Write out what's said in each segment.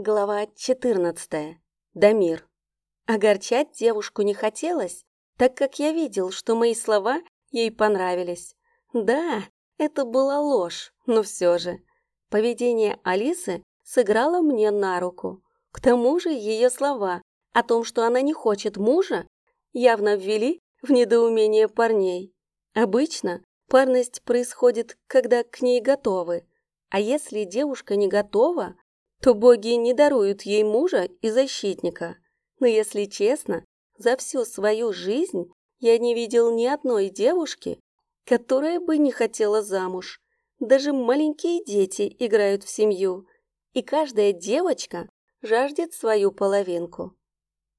Глава 14. Дамир. Огорчать девушку не хотелось, так как я видел, что мои слова ей понравились. Да, это была ложь, но все же. Поведение Алисы сыграло мне на руку. К тому же ее слова о том, что она не хочет мужа, явно ввели в недоумение парней. Обычно парность происходит, когда к ней готовы. А если девушка не готова, то боги не даруют ей мужа и защитника. Но если честно, за всю свою жизнь я не видел ни одной девушки, которая бы не хотела замуж. Даже маленькие дети играют в семью, и каждая девочка жаждет свою половинку.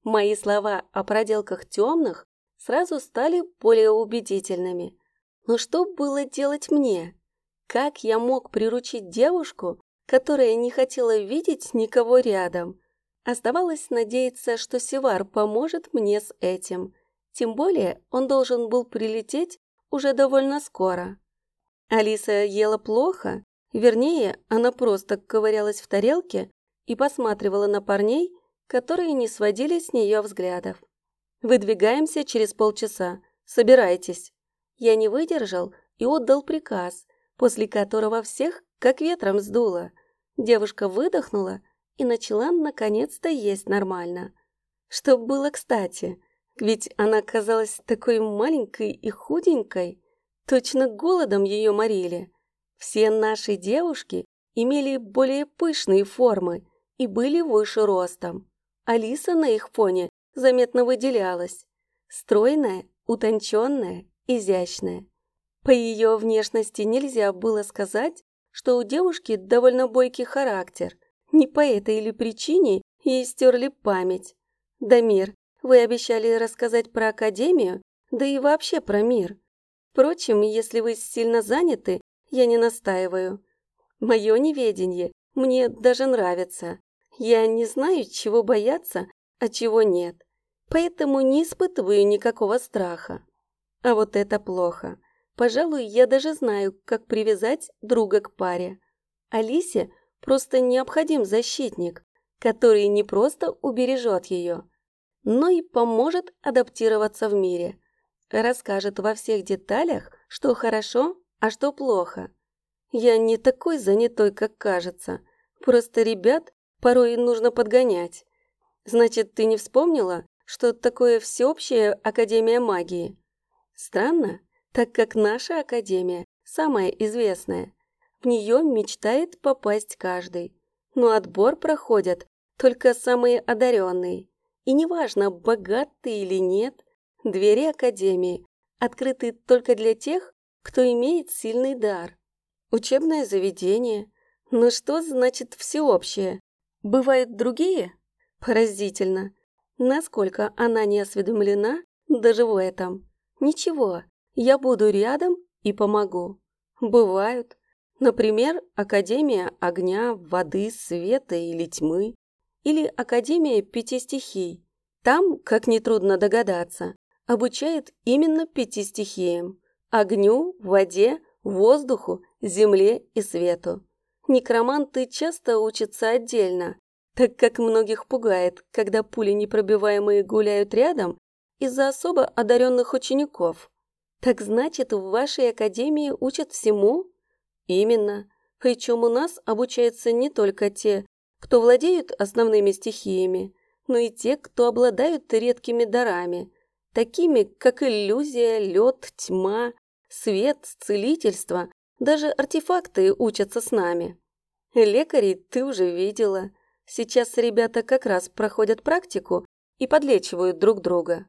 Мои слова о проделках темных сразу стали более убедительными. Но что было делать мне? Как я мог приручить девушку, которая не хотела видеть никого рядом. Оставалось надеяться, что Севар поможет мне с этим. Тем более он должен был прилететь уже довольно скоро. Алиса ела плохо, вернее, она просто ковырялась в тарелке и посматривала на парней, которые не сводили с нее взглядов. «Выдвигаемся через полчаса. Собирайтесь». Я не выдержал и отдал приказ, после которого всех как ветром сдуло. Девушка выдохнула и начала наконец-то есть нормально. Что было кстати, ведь она казалась такой маленькой и худенькой, точно голодом ее морили. Все наши девушки имели более пышные формы и были выше ростом. Алиса на их фоне заметно выделялась. Стройная, утонченная, изящная. По ее внешности нельзя было сказать, что у девушки довольно бойкий характер. Не по этой или причине ей стерли память. Дамир, вы обещали рассказать про Академию, да и вообще про мир. Впрочем, если вы сильно заняты, я не настаиваю. Мое неведение мне даже нравится. Я не знаю, чего бояться, а чего нет. Поэтому не испытываю никакого страха. А вот это плохо. Пожалуй, я даже знаю, как привязать друга к паре. Алисе просто необходим защитник, который не просто убережет ее, но и поможет адаптироваться в мире. Расскажет во всех деталях, что хорошо, а что плохо. Я не такой занятой, как кажется. Просто ребят порой нужно подгонять. Значит, ты не вспомнила, что такое всеобщая Академия магии? Странно, так как наша академия самая известная. В нее мечтает попасть каждый. Но отбор проходят только самые одаренные. И неважно, богат ты или нет, двери академии открыты только для тех, кто имеет сильный дар. Учебное заведение. Но что значит всеобщее? Бывают другие? Поразительно. Насколько она не осведомлена даже в этом. Ничего, я буду рядом и помогу. Бывают. Например, Академия огня, воды, света или тьмы. Или Академия пяти стихий. Там, как нетрудно догадаться, обучают именно пяти стихиям. Огню, воде, воздуху, земле и свету. Некроманты часто учатся отдельно, так как многих пугает, когда пули непробиваемые гуляют рядом из-за особо одаренных учеников. Так значит, в вашей академии учат всему? Именно. Причем у нас обучаются не только те, кто владеют основными стихиями, но и те, кто обладают редкими дарами, такими как иллюзия, лед, тьма, свет, целительство, даже артефакты учатся с нами. Лекарей ты уже видела. Сейчас ребята как раз проходят практику и подлечивают друг друга.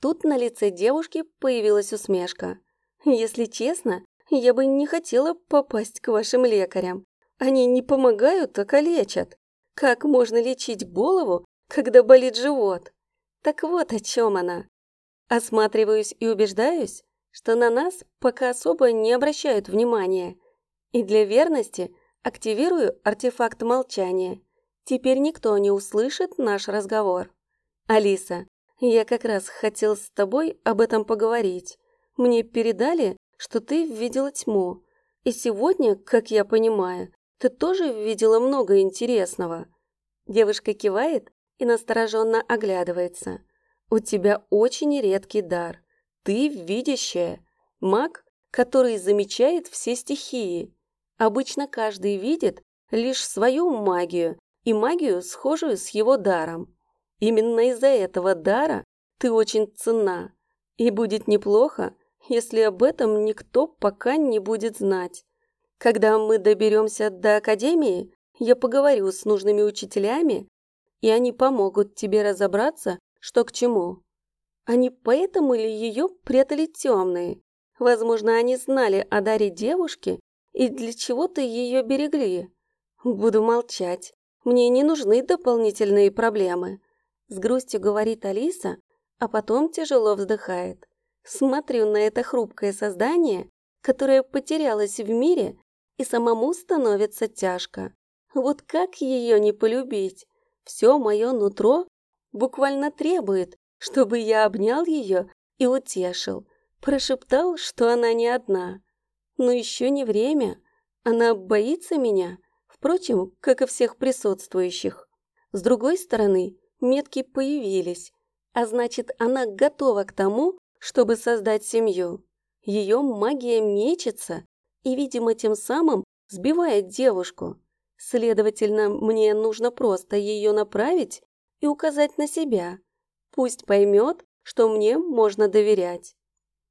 Тут на лице девушки появилась усмешка. «Если честно, я бы не хотела попасть к вашим лекарям. Они не помогают, а калечат. Как можно лечить голову, когда болит живот? Так вот о чем она. Осматриваюсь и убеждаюсь, что на нас пока особо не обращают внимания. И для верности активирую артефакт молчания. Теперь никто не услышит наш разговор. Алиса, я как раз хотел с тобой об этом поговорить. Мне передали, что ты видела тьму. И сегодня, как я понимаю, ты тоже видела много интересного. Девушка кивает и настороженно оглядывается. «У тебя очень редкий дар. Ты видящая. Маг, который замечает все стихии. Обычно каждый видит лишь свою магию и магию, схожую с его даром. Именно из-за этого дара ты очень ценна. И будет неплохо, если об этом никто пока не будет знать. Когда мы доберемся до академии, я поговорю с нужными учителями, и они помогут тебе разобраться, что к чему. Они поэтому ли ее прятали темные? Возможно, они знали о даре девушки и для чего-то ее берегли. Буду молчать. Мне не нужны дополнительные проблемы. С грустью говорит Алиса, а потом тяжело вздыхает. Смотрю на это хрупкое создание, которое потерялось в мире, и самому становится тяжко. Вот как ее не полюбить? Все мое нутро буквально требует, чтобы я обнял ее и утешил, прошептал, что она не одна. Но еще не время. Она боится меня, впрочем, как и всех присутствующих. С другой стороны, метки появились, а значит, она готова к тому, чтобы создать семью. Ее магия мечется и, видимо, тем самым сбивает девушку. Следовательно, мне нужно просто ее направить и указать на себя. Пусть поймет, что мне можно доверять.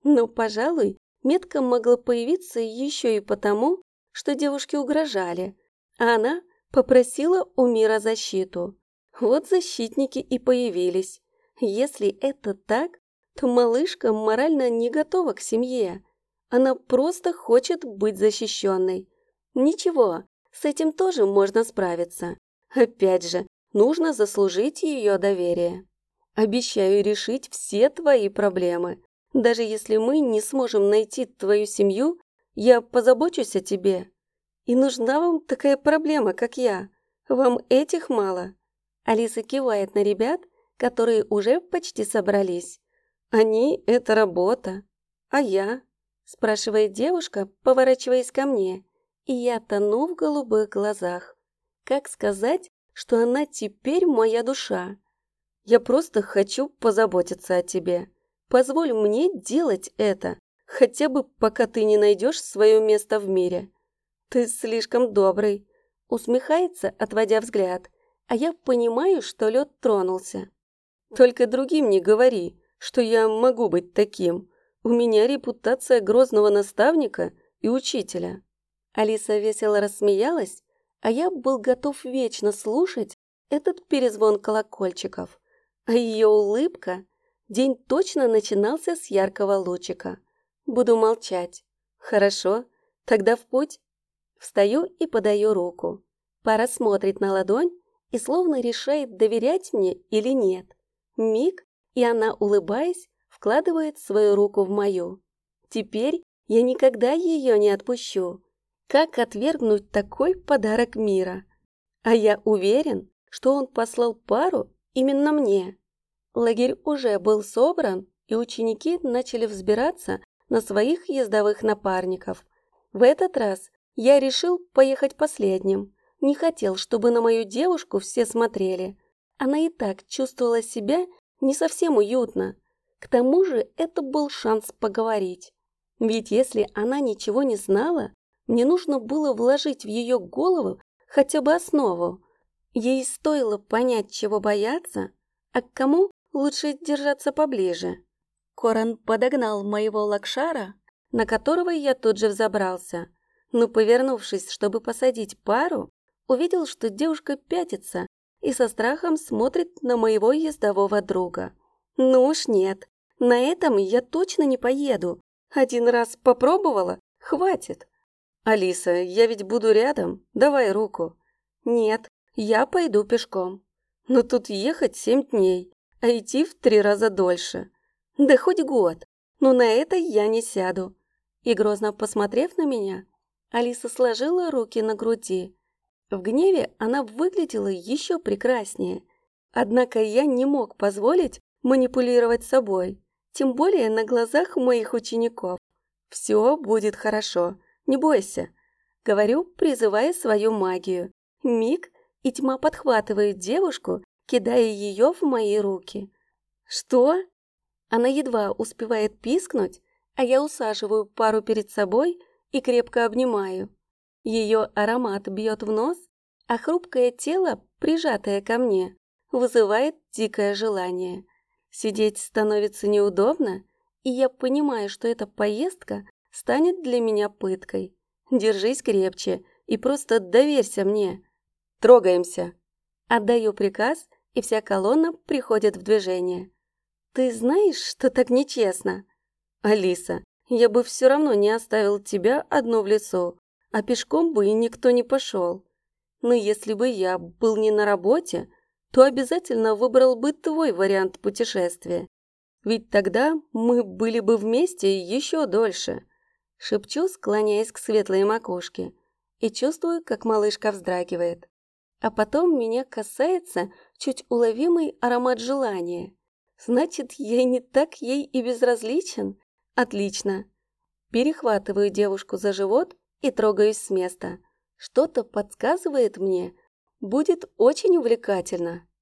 Но, пожалуй, Метка могла появиться еще и потому, что девушке угрожали, а она попросила у мира защиту. Вот защитники и появились. Если это так, то малышка морально не готова к семье. Она просто хочет быть защищенной. Ничего, с этим тоже можно справиться. Опять же, нужно заслужить ее доверие. Обещаю решить все твои проблемы. Даже если мы не сможем найти твою семью, я позабочусь о тебе. И нужна вам такая проблема, как я. Вам этих мало?» Алиса кивает на ребят, которые уже почти собрались. «Они — это работа. А я?» — спрашивает девушка, поворачиваясь ко мне. И я тону в голубых глазах. Как сказать, что она теперь моя душа? Я просто хочу позаботиться о тебе. Позволь мне делать это, хотя бы пока ты не найдешь свое место в мире. Ты слишком добрый. Усмехается, отводя взгляд, а я понимаю, что лед тронулся. Только другим не говори, что я могу быть таким. У меня репутация грозного наставника и учителя. Алиса весело рассмеялась, а я был готов вечно слушать этот перезвон колокольчиков. А ее улыбка День точно начинался с яркого лучика. Буду молчать. Хорошо, тогда в путь. Встаю и подаю руку. Пара смотрит на ладонь и словно решает, доверять мне или нет. Миг, и она, улыбаясь, вкладывает свою руку в мою. Теперь я никогда ее не отпущу. Как отвергнуть такой подарок мира? А я уверен, что он послал пару именно мне. Лагерь уже был собран, и ученики начали взбираться на своих ездовых напарников. В этот раз я решил поехать последним. Не хотел, чтобы на мою девушку все смотрели. Она и так чувствовала себя не совсем уютно. К тому же это был шанс поговорить. Ведь если она ничего не знала, мне нужно было вложить в ее голову хотя бы основу. Ей стоило понять, чего бояться, а к кому лучше держаться поближе. Коран подогнал моего лакшара, на которого я тут же взобрался, но, повернувшись, чтобы посадить пару, увидел, что девушка пятится и со страхом смотрит на моего ездового друга. Ну уж нет, на этом я точно не поеду. Один раз попробовала, хватит. Алиса, я ведь буду рядом, давай руку. Нет, я пойду пешком. Но тут ехать семь дней а идти в три раза дольше. Да хоть год, но на это я не сяду. И грозно посмотрев на меня, Алиса сложила руки на груди. В гневе она выглядела еще прекраснее. Однако я не мог позволить манипулировать собой, тем более на глазах моих учеников. «Все будет хорошо, не бойся», — говорю, призывая свою магию. Миг, и тьма подхватывает девушку, кидая ее в мои руки. «Что?» Она едва успевает пискнуть, а я усаживаю пару перед собой и крепко обнимаю. Ее аромат бьет в нос, а хрупкое тело, прижатое ко мне, вызывает дикое желание. Сидеть становится неудобно, и я понимаю, что эта поездка станет для меня пыткой. Держись крепче и просто доверься мне. Трогаемся. Отдаю приказ, и вся колонна приходит в движение. Ты знаешь, что так нечестно? Алиса, я бы все равно не оставил тебя одну в лесу, а пешком бы и никто не пошел. Но если бы я был не на работе, то обязательно выбрал бы твой вариант путешествия. Ведь тогда мы были бы вместе еще дольше. Шепчу, склоняясь к светлой макушке, и чувствую, как малышка вздрагивает. А потом меня касается чуть уловимый аромат желания. Значит, я не так ей и безразличен? Отлично. Перехватываю девушку за живот и трогаюсь с места. Что-то подсказывает мне, будет очень увлекательно.